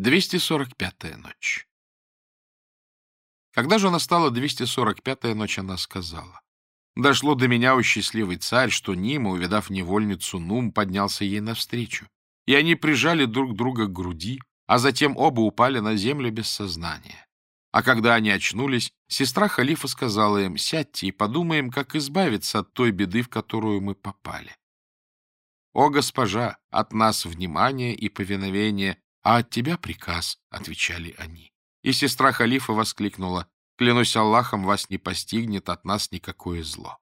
245-я ночь. Когда же настала 245-я ночь, она сказала. Дошло до меня, у счастливый царь, что Нима, увидав невольницу Нум, поднялся ей навстречу, и они прижали друг друга к груди, а затем оба упали на землю без сознания. А когда они очнулись, сестра халифа сказала им, «Сядьте и подумаем, как избавиться от той беды, в которую мы попали». «О, госпожа, от нас внимание и повиновение, «А от тебя приказ», — отвечали они. И сестра халифа воскликнула, «Клянусь Аллахом, вас не постигнет от нас никакое зло».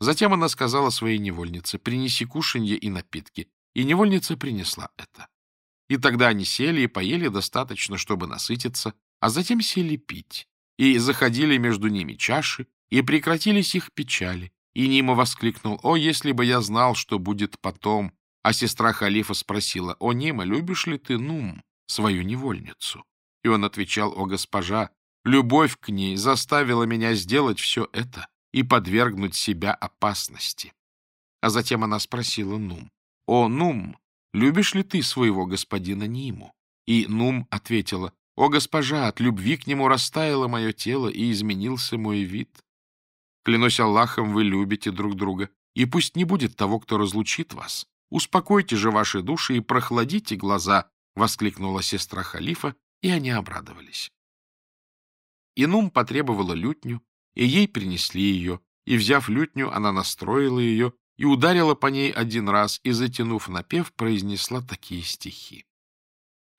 Затем она сказала своей невольнице, «Принеси кушанье и напитки». И невольница принесла это. И тогда они сели и поели достаточно, чтобы насытиться, а затем сели пить. И заходили между ними чаши, и прекратились их печали. И Нима воскликнул, «О, если бы я знал, что будет потом!» А сестра халифа спросила, «О, Нима, любишь ли ты Нум, свою невольницу?» И он отвечал, «О, госпожа, любовь к ней заставила меня сделать все это и подвергнуть себя опасности». А затем она спросила Нум, «О, Нум, любишь ли ты своего господина Ниму?» И Нум ответила, «О, госпожа, от любви к нему растаяло мое тело и изменился мой вид. Клянусь Аллахом, вы любите друг друга, и пусть не будет того, кто разлучит вас, Успокойте же ваши души и прохладите глаза, — воскликнула сестра халифа, и они обрадовались. Инум потребовала лютню, и ей принесли ее, и, взяв лютню, она настроила ее и ударила по ней один раз, и, затянув напев, произнесла такие стихи.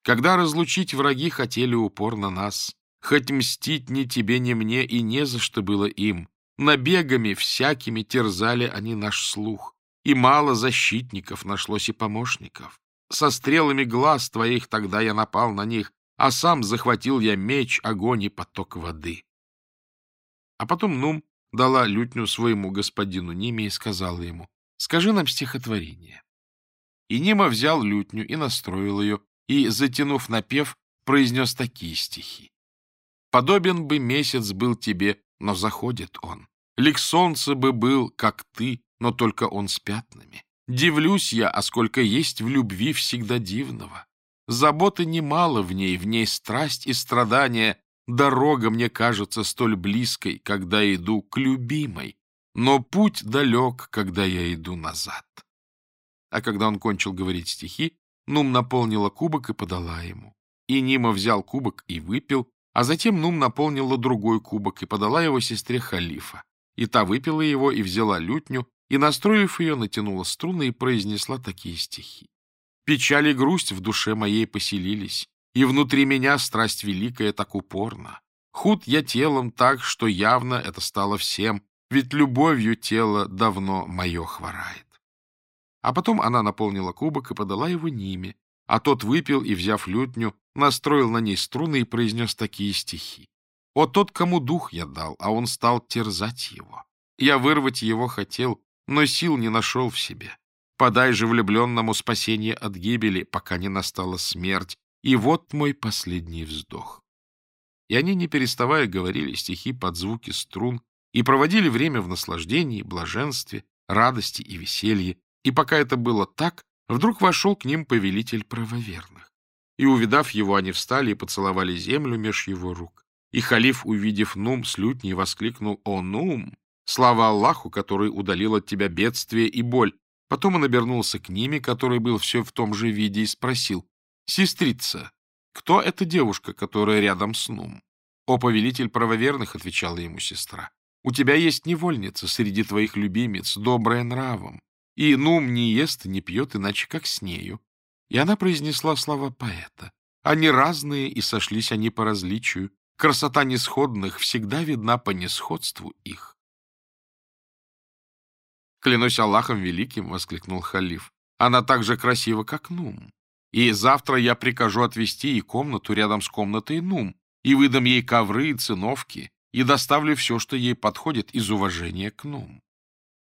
«Когда разлучить враги хотели упорно нас, хоть мстить ни тебе, ни мне, и не за что было им, набегами всякими терзали они наш слух, и мало защитников нашлось и помощников. Со стрелами глаз твоих тогда я напал на них, а сам захватил я меч, огонь и поток воды. А потом Нум дала лютню своему господину Ниме и сказала ему, «Скажи нам стихотворение». И Нима взял лютню и настроил ее, и, затянув напев, произнес такие стихи. «Подобен бы месяц был тебе, но заходит он. Лик солнца бы был, как ты, но только он с пятнами. Дивлюсь я, а сколько есть в любви всегда дивного. Заботы немало в ней, в ней страсть и страдания. Дорога мне кажется столь близкой, когда иду к любимой, но путь далек, когда я иду назад. А когда он кончил говорить стихи, Нум наполнила кубок и подала ему. И Нима взял кубок и выпил, а затем Нум наполнила другой кубок и подала его сестре Халифа. И та выпила его и взяла лютню, и, настроив ее, натянула струны и произнесла такие стихи. «Печаль и грусть в душе моей поселились, и внутри меня страсть великая так упорна. Худ я телом так, что явно это стало всем, ведь любовью тело давно мое хворает». А потом она наполнила кубок и подала его Ниме, а тот выпил и, взяв лютню, настроил на ней струны и произнес такие стихи. О тот, кому дух я дал, а он стал терзать его. Я вырвать его хотел, но сил не нашел в себе. Подай же влюбленному спасение от гибели, пока не настала смерть. И вот мой последний вздох. И они, не переставая, говорили стихи под звуки струн и проводили время в наслаждении, блаженстве, радости и веселье. И пока это было так, вдруг вошел к ним повелитель правоверных. И, увидав его, они встали и поцеловали землю меж его рук. И халиф, увидев Нум с лютней, воскликнул «О, Нум! Слава Аллаху, который удалил от тебя бедствие и боль!» Потом он обернулся к ними, который был все в том же виде, и спросил «Сестрица, кто эта девушка, которая рядом с Нум?» «О, повелитель правоверных!» — отвечала ему сестра. «У тебя есть невольница среди твоих любимец, добрая нравом, и Нум не ест и не пьет, иначе как с нею». И она произнесла слова поэта. «Они разные, и сошлись они по различию, Красота несходных всегда видна по несходству их. «Клянусь Аллахом Великим!» — воскликнул халиф. «Она так же красива, как Нум. И завтра я прикажу отвести ей комнату рядом с комнатой Нум, и выдам ей ковры и циновки, и доставлю все, что ей подходит из уважения к Нум».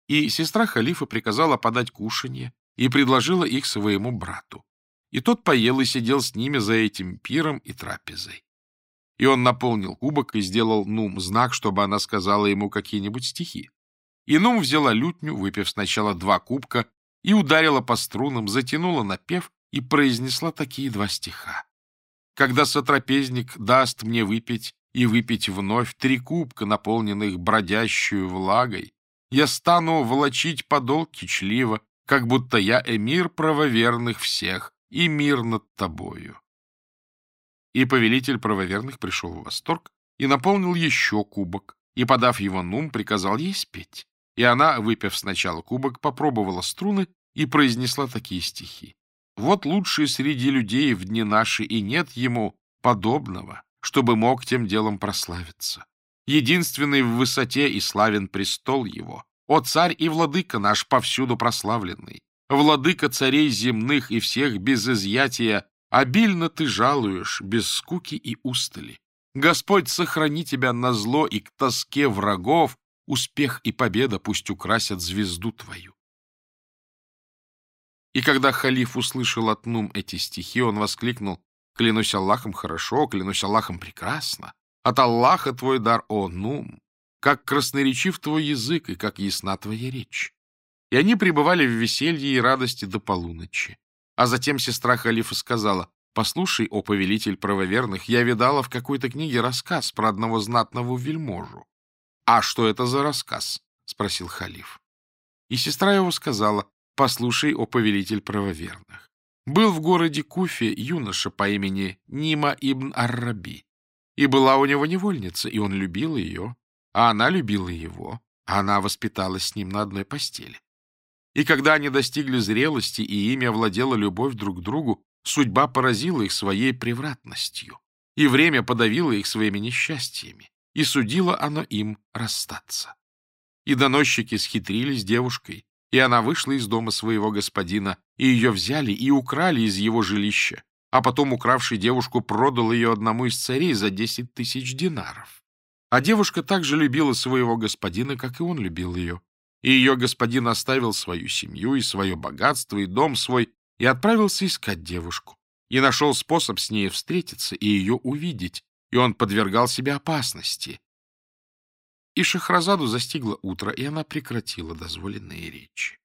И сестра халифа приказала подать кушанье и предложила их своему брату. И тот поел и сидел с ними за этим пиром и трапезой. И он наполнил кубок и сделал Нум знак, чтобы она сказала ему какие-нибудь стихи. И Нум взяла лютню, выпив сначала два кубка, и ударила по струнам, затянула напев и произнесла такие два стиха. «Когда сотрапезник даст мне выпить и выпить вновь три кубка, наполненных бродящую влагой, я стану волочить подол кичливо, как будто я эмир правоверных всех и мир над тобою. И повелитель правоверных пришел в восторг и наполнил еще кубок, и, подав его Нум, приказал ей спеть. И она, выпив сначала кубок, попробовала струны и произнесла такие стихи. «Вот лучший среди людей в дни наши, и нет ему подобного, чтобы мог тем делом прославиться. Единственный в высоте и славен престол его. О царь и владыка наш, повсюду прославленный! Владыка царей земных и всех без изъятия, Обильно ты жалуешь, без скуки и устали. Господь, сохрани тебя на зло и к тоске врагов, успех и победа пусть украсят звезду твою. И когда халиф услышал от Нум эти стихи, он воскликнул, «Клянусь Аллахом хорошо, клянусь Аллахом прекрасно. От Аллаха твой дар, о Нум! Как красноречив твой язык и как ясна твоя речь!» И они пребывали в веселье и радости до полуночи. А затем сестра халифа сказала, «Послушай, о повелитель правоверных, я видала в какой-то книге рассказ про одного знатного вельможу». «А что это за рассказ?» — спросил халиф. И сестра его сказала, «Послушай, о повелитель правоверных, был в городе Куфе юноша по имени Нима ибн Арраби, и была у него невольница, и он любил ее, а она любила его, а она воспиталась с ним на одной постели. И когда они достигли зрелости и ими овладела любовь друг к другу, судьба поразила их своей превратностью, и время подавило их своими несчастьями, и судило оно им расстаться. И доносчики схитрились девушкой, и она вышла из дома своего господина, и ее взяли и украли из его жилища, а потом укравший девушку продал ее одному из царей за десять тысяч динаров. А девушка также любила своего господина, как и он любил ее и ее господин оставил свою семью и свое богатство и дом свой и отправился искать девушку. И нашел способ с ней встретиться и ее увидеть, и он подвергал себя опасности. И Шахразаду застигло утро, и она прекратила дозволенные речи.